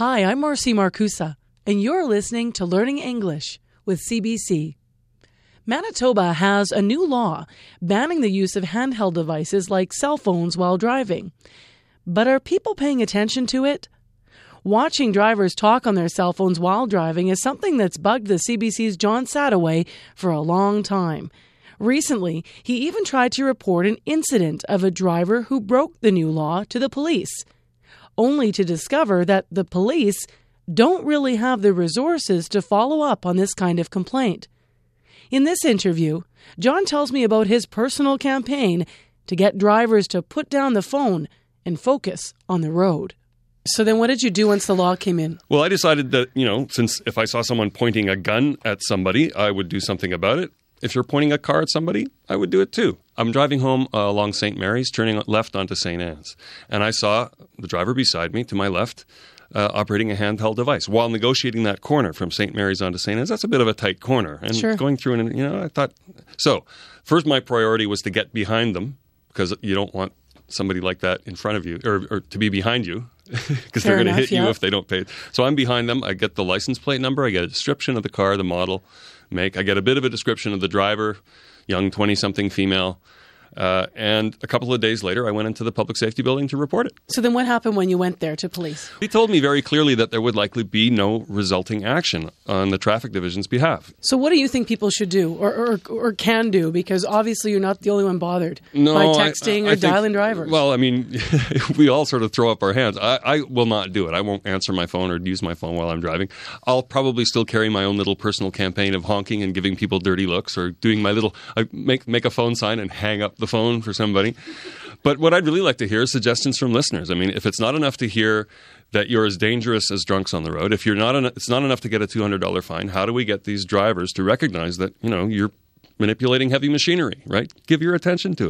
Hi, I'm Marcy Markusa, and you're listening to Learning English with CBC. Manitoba has a new law banning the use of handheld devices like cell phones while driving. But are people paying attention to it? Watching drivers talk on their cell phones while driving is something that's bugged the CBC's John Sadoway for a long time. Recently, he even tried to report an incident of a driver who broke the new law to the police, only to discover that the police don't really have the resources to follow up on this kind of complaint. In this interview, John tells me about his personal campaign to get drivers to put down the phone and focus on the road. So then what did you do once the law came in? Well, I decided that, you know, since if I saw someone pointing a gun at somebody, I would do something about it. If you're pointing a car at somebody, I would do it too. I'm driving home uh, along St. Mary's, turning left onto St. Anne's, and I saw the driver beside me to my left uh, operating a handheld device while negotiating that corner from St. Mary's onto St. Anne's. That's a bit of a tight corner, and Sure. going through and you know, I thought so. First, my priority was to get behind them because you don't want somebody like that in front of you or, or to be behind you because they're going to hit you if they don't pay. So I'm behind them. I get the license plate number. I get a description of the car, the model, make. I get a bit of a description of the driver, young 20 something female. Uh, and a couple of days later, I went into the public safety building to report it. So then what happened when you went there to police? He told me very clearly that there would likely be no resulting action on the traffic division's behalf. So what do you think people should do or, or, or can do? Because obviously you're not the only one bothered No, by I- texting I or dialing drivers. Well, I mean, we all sort of throw up our hands. I, I will not do it. I won't answer my phone or use my phone while I'm driving. I'll probably still carry my own little personal campaign of honking and giving people dirty looks or doing my little I make make a phone sign and hang up the phone for somebody. But what I'd really like to hear is suggestions from listeners. I mean, if it's not enough to hear that you're as dangerous as drunks on the road, if you're not, en- it's not enough to get a two hundred dollar fine. How do we get these drivers to recognize that you know you're manipulating heavy machinery? Right? Give your attention to it.